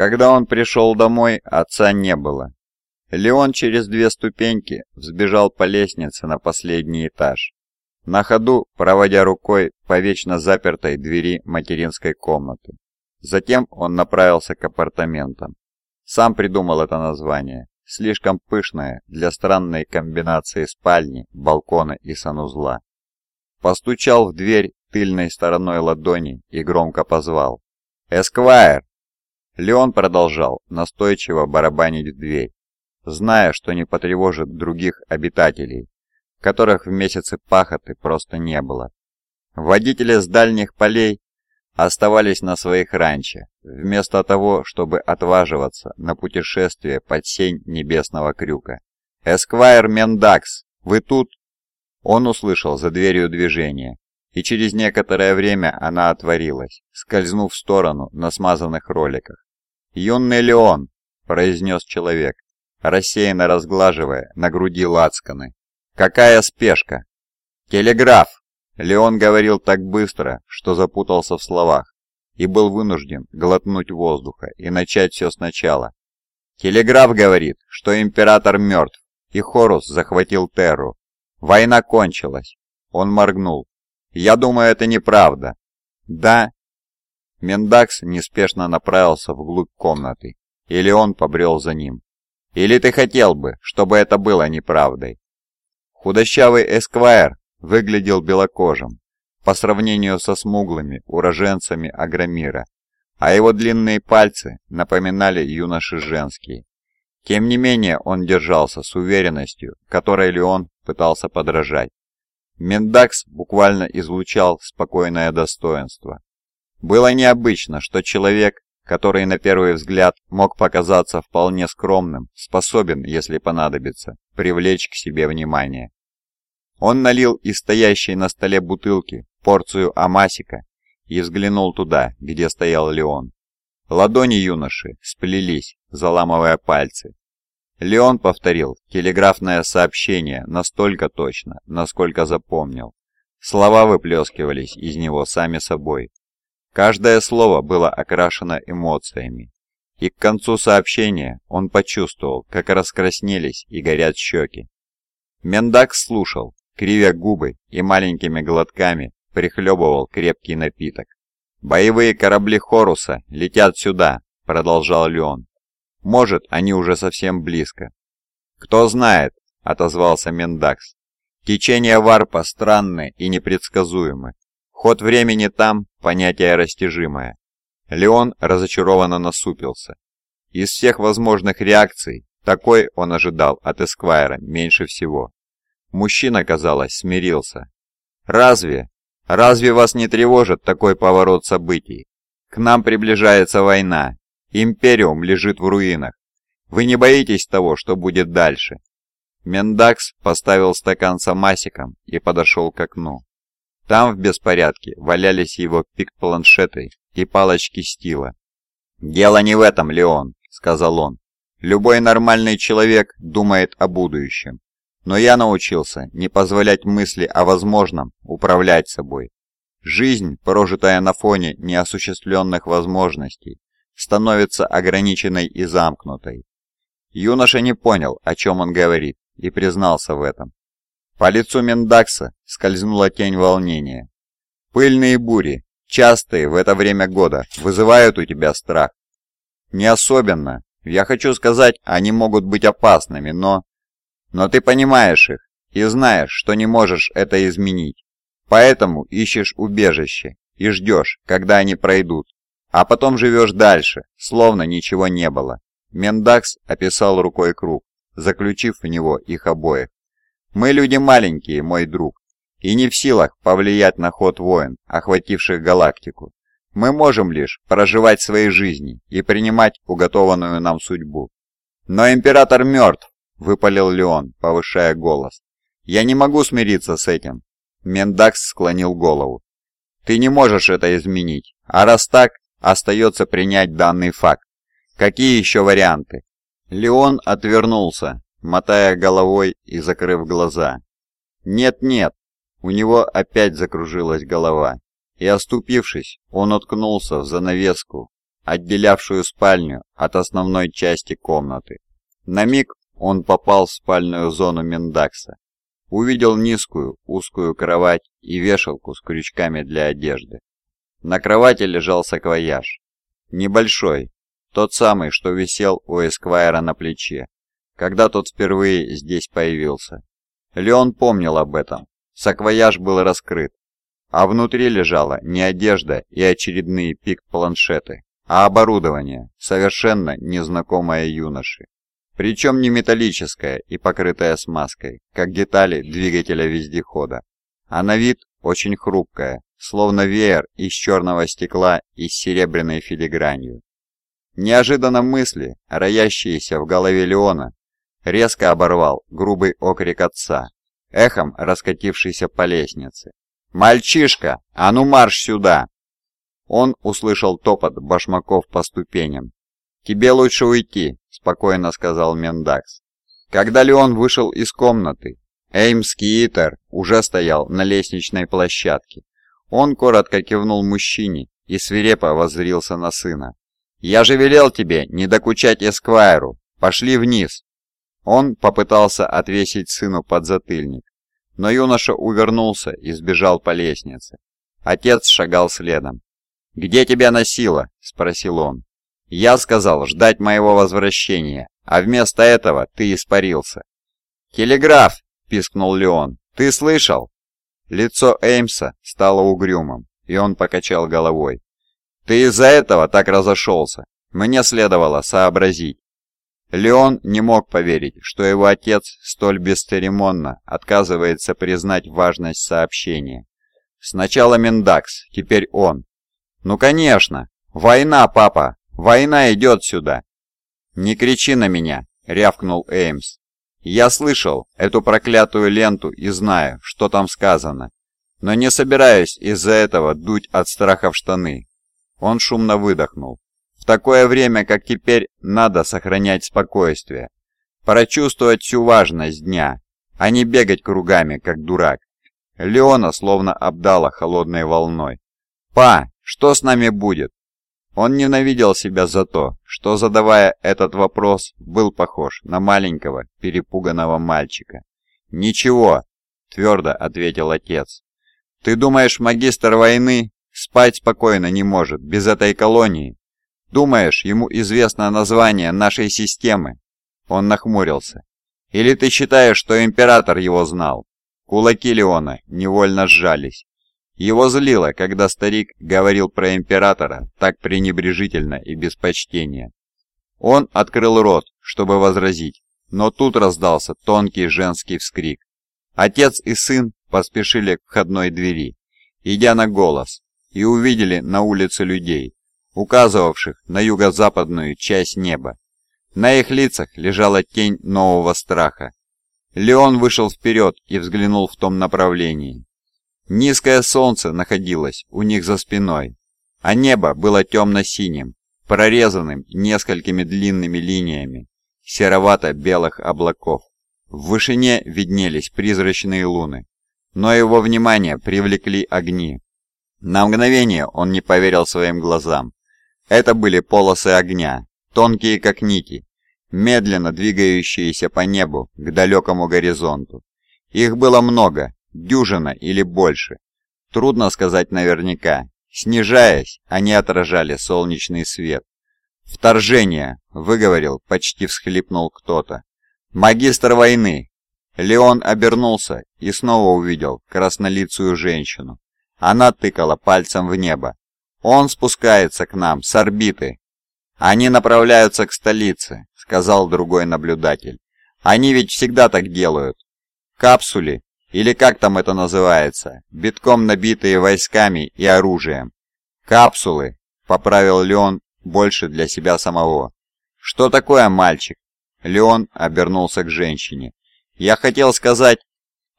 Когда он пришел домой, отца не было. Леон через две ступеньки взбежал по лестнице на последний этаж, на ходу проводя рукой по вечно запертой двери материнской комнаты. Затем он направился к апартаментам. Сам придумал это название, слишком пышное для странной комбинации спальни, балкона и санузла. Постучал в дверь тыльной стороной ладони и громко позвал. «Эсквайр!» Леон продолжал настойчиво барабанить в дверь, зная, что не потревожит других обитателей, которых в месяцы пахоты просто не было. Водители с дальних полей оставались на своих ранчо, вместо того, чтобы отваживаться на путешествие под сень небесного крюка. «Эсквайр Мендакс, вы тут?» Он услышал за дверью движение, и через некоторое время она отворилась, скользнув в сторону на смазанных роликах. «Юный Леон!» – произнес человек, рассеянно разглаживая на груди лацканы. «Какая спешка!» «Телеграф!» Леон говорил так быстро, что запутался в словах, и был вынужден глотнуть воздуха и начать все сначала. «Телеграф говорит, что император мертв, и Хорус захватил Терру. Война кончилась». Он моргнул. «Я думаю, это неправда». «Да?» Мендакс неспешно направился вглубь комнаты, и Леон побрел за ним. Или ты хотел бы, чтобы это было неправдой?» Худощавый Эсквайр выглядел белокожим по сравнению со смуглыми уроженцами Агромира, а его длинные пальцы напоминали юноши женские. Тем не менее он держался с уверенностью, которой Леон пытался подражать. Мендакс буквально излучал спокойное достоинство. Было необычно, что человек, который на первый взгляд мог показаться вполне скромным, способен, если понадобится, привлечь к себе внимание. Он налил из стоящей на столе бутылки порцию амасика и взглянул туда, где стоял Леон. Ладони юноши сплелись, заламывая пальцы. Леон повторил телеграфное сообщение настолько точно, насколько запомнил. Слова выплескивались из него сами собой. Каждое слово было окрашено эмоциями, и к концу сообщения он почувствовал, как раскраснелись и горят щеки. Мендак слушал, кривя губы и маленькими глотками прихлебывал крепкий напиток. «Боевые корабли Хоруса летят сюда», — продолжал Леон. «Может, они уже совсем близко». «Кто знает», — отозвался Мендакс. «Течение варпа странное и непредсказуемое. Ход времени там – понятие растяжимое. Леон разочарованно насупился. Из всех возможных реакций, такой он ожидал от Эсквайра меньше всего. Мужчина, казалось, смирился. «Разве? Разве вас не тревожит такой поворот событий? К нам приближается война. Империум лежит в руинах. Вы не боитесь того, что будет дальше?» Мендакс поставил стакан с амасиком и подошел к окну. Там в беспорядке валялись его пик-планшеты и палочки стила. «Дело не в этом, Леон», — сказал он. «Любой нормальный человек думает о будущем. Но я научился не позволять мысли о возможном управлять собой. Жизнь, прожитая на фоне неосуществленных возможностей, становится ограниченной и замкнутой. Юноша не понял, о чем он говорит, и признался в этом. По лицу Мендакса скользнула тень волнения. «Пыльные бури, частые в это время года, вызывают у тебя страх?» «Не особенно. Я хочу сказать, они могут быть опасными, но...» «Но ты понимаешь их и знаешь, что не можешь это изменить. Поэтому ищешь убежище и ждешь, когда они пройдут, а потом живешь дальше, словно ничего не было». Мендакс описал рукой круг, заключив в него их обоих. Мы люди маленькие, мой друг, и не в силах повлиять на ход войн, охвативших галактику. Мы можем лишь проживать свои жизни и принимать уготованную нам судьбу. Но император мертв, выпалил Леон, повышая голос. Я не могу смириться с этим. Мендакс склонил голову. Ты не можешь это изменить, а раз так, остается принять данный факт. Какие еще варианты? Леон отвернулся, мотая головой и закрыв глаза. «Нет-нет!» У него опять закружилась голова, и, оступившись, он уткнулся в занавеску отделявшую спальню от основной части комнаты. На миг он попал в спальную зону Мендакса. Увидел низкую, узкую кровать и вешалку с крючками для одежды. На кровати лежал саквояж. Небольшой, тот самый, что висел у Эсквайра на плече, когда тот впервые здесь появился. Леон помнил об этом. Саквояж был раскрыт, а внутри лежала не одежда и очередные пик-планшеты, а оборудование, совершенно незнакомое юноше. Причем не металлическое и покрытое смазкой, как детали двигателя вездехода, а на вид очень хрупкое, словно веер из черного стекла и с серебряной филигранью. Неожиданно мысли, роящиеся в голове Леона, резко оборвал грубый окрик отца, эхом раскатившийся по лестнице. «Мальчишка, а ну марш сюда!» Он услышал топот башмаков по ступеням. «Тебе лучше уйти», — спокойно сказал Мендакс. Когда Леон вышел из комнаты, Эймс Киитер уже стоял на лестничной площадке. Он коротко кивнул мужчине и свирепо воззрился на сына. «Я же велел тебе не докучать Эсквайру! Пошли вниз!» Он попытался отвесить сыну подзатыльник, но юноша увернулся и сбежал по лестнице. Отец шагал следом. «Где тебя носило?» – спросил он. «Я сказал ждать моего возвращения, а вместо этого ты испарился». «Телеграф!» – пискнул Леон. «Ты слышал?» Лицо Эймса стало угрюмым, и он покачал головой. «Ты из-за этого так разошелся. Мне следовало сообразить». Леон не мог поверить, что его отец столь бесцеремонно отказывается признать важность сообщения. Сначала Мендакс, теперь он. «Ну конечно! Война, папа! Война идет сюда!» «Не кричи на меня!» — рявкнул Эймс. «Я слышал эту проклятую ленту и знаю, что там сказано, но не собираюсь из-за этого дуть от страха в штаны». Он шумно выдохнул. Такое время, как теперь, надо сохранять спокойствие, прочувствовать всю важность дня, а не бегать кругами, как дурак. Леона словно обдала холодной волной. «Па, что с нами будет?» Он ненавидел себя за то, что, задавая этот вопрос, был похож на маленького, перепуганного мальчика. «Ничего», — твердо ответил отец. «Ты думаешь, магистр войны спать спокойно не может без этой колонии? Думаешь, ему известно название нашей системы?» Он нахмурился. «Или ты считаешь, что император его знал?» Кулаки Леона невольно сжались. Его злило, когда старик говорил про императора так пренебрежительно и без почтения. Он открыл рот, чтобы возразить, но тут раздался тонкий женский вскрик. Отец и сын поспешили к входной двери, идя на голос, и увидели на улице людей, указывавших на юго-западную часть неба. На их лицах лежала тень нового страха, Леон вышел вперед и взглянул в том направлении. Низкое солнце находилось у них за спиной, а небо было темно-синим, прорезанным несколькими длинными линиями серовато-белых облаков. В вышине виднелись призрачные луны, но его внимание привлекли огни. На мгновение он не поверил своим глазам. Это были полосы огня, тонкие как нити, медленно двигающиеся по небу к далекому горизонту. Их было много, дюжина или больше. Трудно сказать наверняка. Снижаясь, они отражали солнечный свет. «Вторжение!» — выговорил, почти всхлипнул кто-то. «Магистр войны!» Леон обернулся и снова увидел краснолицую женщину. Она тыкала пальцем в небо. «Он спускается к нам с орбиты!» «Они направляются к столице сказал другой наблюдатель. «Они ведь всегда так делают. Капсули, или как там это называется, битком набитые войсками и оружием. Капсулы», — поправил Леон больше для себя самого. «Что такое, мальчик?» Леон обернулся к женщине. «Я хотел сказать...»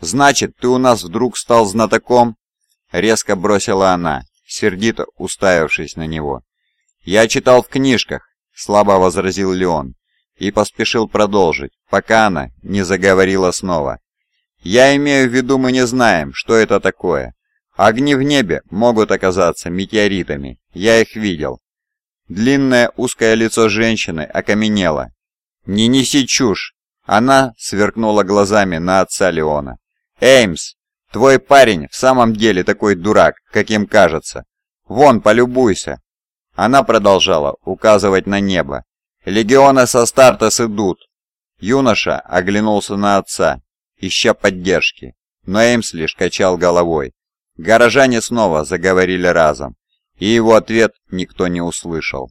«Значит, ты у нас вдруг стал знатоком?» Резко бросила она, сердито уставившись на него. «Я читал в книжках», — слабо возразил Леон и поспешил продолжить, пока она не заговорила снова. «Я имею в виду, мы не знаем, что это такое. Огни в небе могут оказаться метеоритами, я их видел. Длинное узкое лицо женщины окаменело. «Не неси чушь!» Она сверкнула глазами на отца Леона. «Эймс, твой парень в самом деле такой дурак, каким кажется. Вон, полюбуйся!» Она продолжала указывать на небо. «Легионы со Стартес идут!» Юноша оглянулся на отца, ища поддержки, но Эймс лишь качал головой. Горожане снова заговорили разом, и его ответ никто не услышал.